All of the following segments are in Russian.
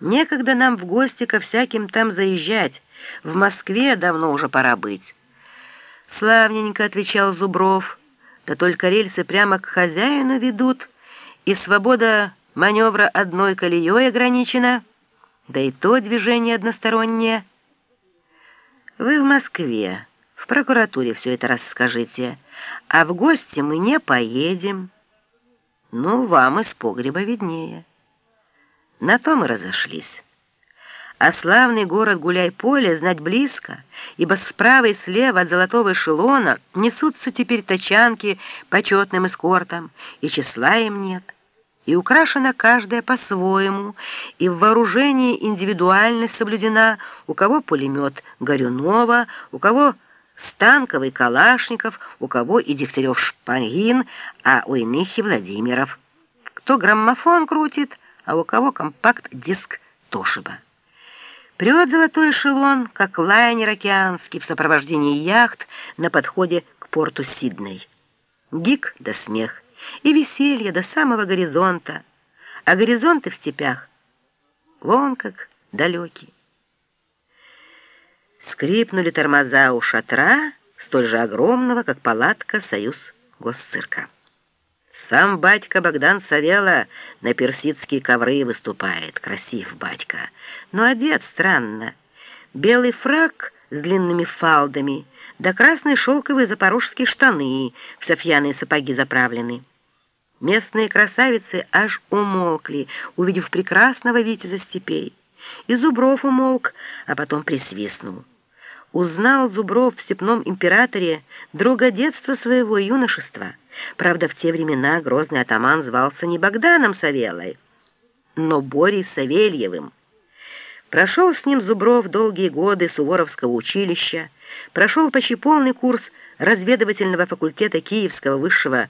Некогда нам в гости ко всяким там заезжать. В Москве давно уже пора быть». «Славненько», — отвечал Зубров, — «да только рельсы прямо к хозяину ведут, и свобода маневра одной колеей ограничена, да и то движение одностороннее». «Вы в Москве, в прокуратуре все это расскажите, а в гости мы не поедем». «Ну, вам из погреба виднее». На то мы разошлись. А славный город Гуляй-Поле знать близко, ибо справа и слева от золотого эшелона несутся теперь тачанки почетным эскортом, и числа им нет. И украшена каждая по-своему, и в вооружении индивидуальность соблюдена, у кого пулемет Горюнова, у кого станковый Калашников, у кого и Дегтярев Шпагин, а у иных и Владимиров. Кто граммофон крутит — а у кого компакт-диск Тошиба. Прет золотой эшелон, как лайнер океанский в сопровождении яхт на подходе к порту Сидней. Гик да смех, и веселье до самого горизонта, а горизонты в степях вон как далекие. Скрипнули тормоза у шатра, столь же огромного, как палатка «Союз госцирка». Сам батька Богдан Савела на персидские ковры выступает. Красив батька, но одет странно. Белый фрак с длинными фалдами, да красные шелковые запорожские штаны, в софьяные сапоги заправлены. Местные красавицы аж умолкли, увидев прекрасного витязя степей. И Зубров умолк, а потом присвистнул. Узнал Зубров в степном императоре друга детства своего юношества — Правда, в те времена грозный атаман звался не Богданом Савелой, но Борей Савельевым. Прошел с ним Зубров долгие годы Суворовского училища, прошел почти полный курс разведывательного факультета Киевского высшего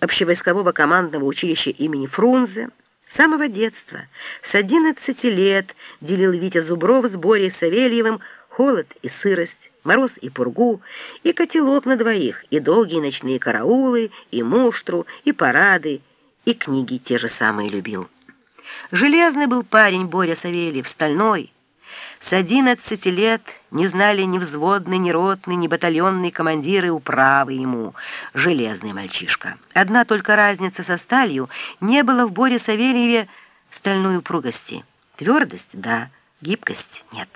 общевойскового командного училища имени Фрунзе. С самого детства, с 11 лет, делил Витя Зубров с Борей Савельевым холод и сырость, мороз и пургу, и котелок на двоих, и долгие ночные караулы, и муштру, и парады, и книги те же самые любил. Железный был парень Боря Савельев, стальной. С одиннадцати лет не знали ни взводный, ни ротный, ни батальонные командиры управы ему. Железный мальчишка. Одна только разница со сталью не было в Боре Савельеве стальной упругости. Твердость — да, гибкость — нет.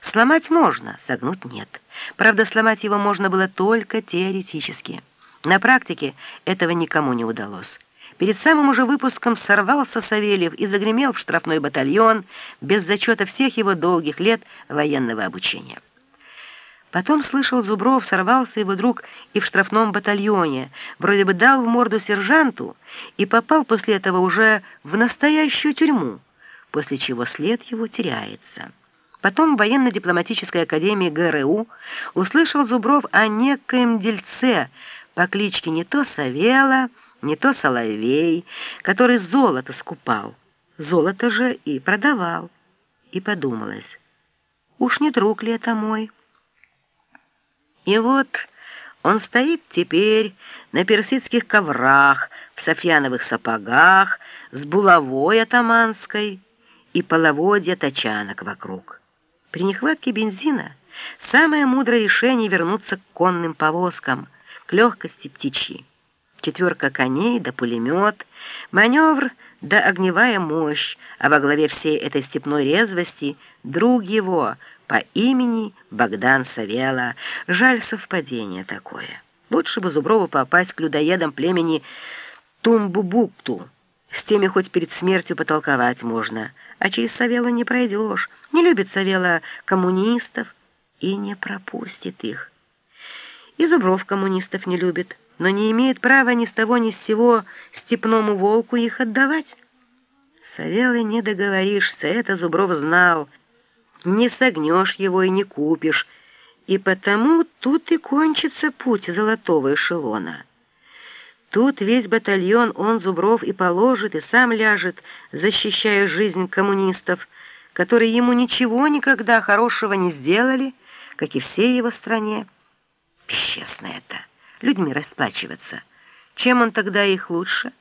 Сломать можно, согнуть нет. Правда, сломать его можно было только теоретически. На практике этого никому не удалось. Перед самым уже выпуском сорвался Савельев и загремел в штрафной батальон без зачета всех его долгих лет военного обучения. Потом слышал Зубров, сорвался его друг и в штрафном батальоне, вроде бы дал в морду сержанту и попал после этого уже в настоящую тюрьму, после чего след его теряется. Потом в военно-дипломатической академии ГРУ услышал Зубров о некоем дельце по кличке не то Савела, не то Соловей, который золото скупал, золото же и продавал. И подумалось, уж не друг ли это мой? И вот он стоит теперь на персидских коврах, в софьяновых сапогах, с булавой атаманской и половодья тачанок вокруг. При нехватке бензина самое мудрое решение вернуться к конным повозкам, к легкости птичьи. Четверка коней да пулемет, маневр да огневая мощь, а во главе всей этой степной резвости друг его по имени Богдан Савела. Жаль совпадение такое. Лучше бы Зуброву попасть к людоедам племени Тумбубукту. С теми хоть перед смертью потолковать можно, а через Савела не пройдешь. Не любит Савела коммунистов и не пропустит их. И Зубров коммунистов не любит, но не имеет права ни с того ни с сего степному волку их отдавать. Савелы не договоришься, это Зубров знал. Не согнешь его и не купишь, и потому тут и кончится путь золотого эшелона». Тут весь батальон он, Зубров, и положит, и сам ляжет, защищая жизнь коммунистов, которые ему ничего никогда хорошего не сделали, как и всей его стране. Бесчестно это, людьми расплачиваться. Чем он тогда их лучше?